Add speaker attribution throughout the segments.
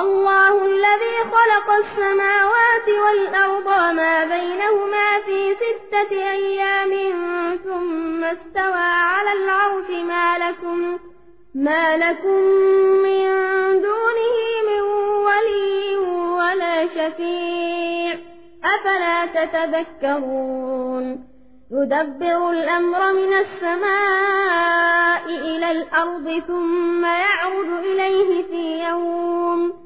Speaker 1: الله الذي خلق السماوات والأرض وما بينهما في ستة أيام ثم استوى على العرش ما لكم ما لكم من دونه من ولي ولا شفيع. أفلا تتذكرون؟ يدبر الأمر من السماء إلى الأرض ثم يعرض إليه في يوم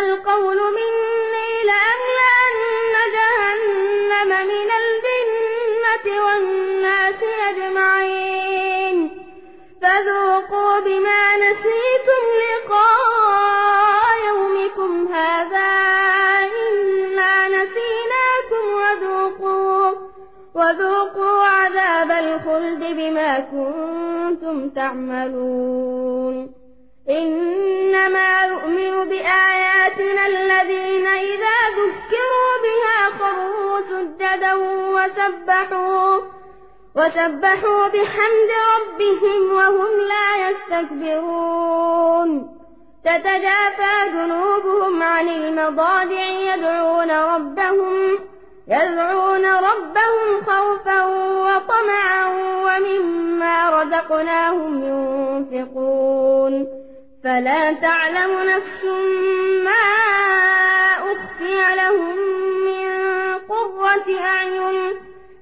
Speaker 1: القول مني لأملأن جهنم من الجنة والناس أجمعين. فذوقوا بما نسيتم لقاء يومكم هذا. إنا نسيناكم وذوقوا وذوقوا عذاب الخلد بما كنتم تعملون. وسبحوا وسبحوا بحمد ربهم وهم لا يستكبرون. تتجافى جنوبهم عن المضاجع يدعون ربهم يدعون ربهم خوفا وطمعا ومما رزقناهم ينفقون. فلا تعلم نفس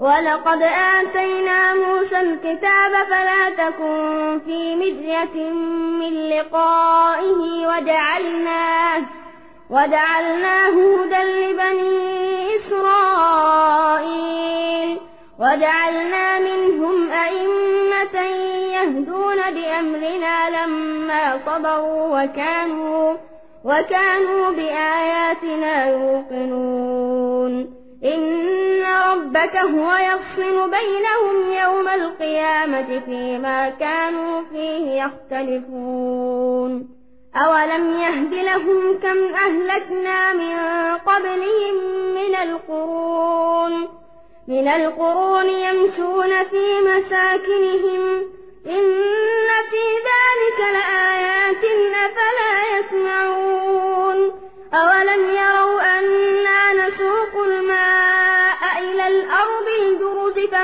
Speaker 1: ولقد آتينا موسى الكتاب فلا تكن في مزية من لقائه وجعلناه وجعلناه هدى لبني إسرائيل وجعلنا منهم أئمة يهدون بأمرنا لما صبروا وكانوا وكانوا بآياتنا يوقنون إن ربك هو يفصل بينهم يوم القيامة فيما كانوا فيه يختلفون أولم يهد لهم كم أهلكنا من قبلهم من القرون من القرون يمشون في مساكنهم إن في ذلك لآيات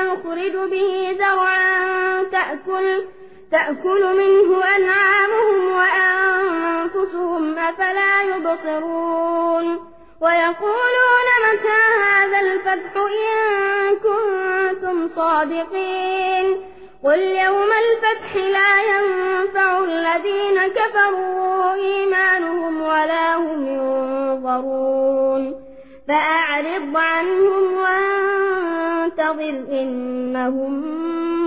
Speaker 1: فنخرج به زرعا تأكل, تأكل منه أنعامهم وأنفسهم أفلا يبصرون. ويقولون متى هذا الفتح إن كنتم صادقين؟ قل يوم الفتح لا ينفع الذين كفروا إيمانهم ولا هم ينظرون. فأعرض عنهم وانتظر إنهم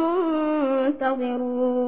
Speaker 1: منتظرون.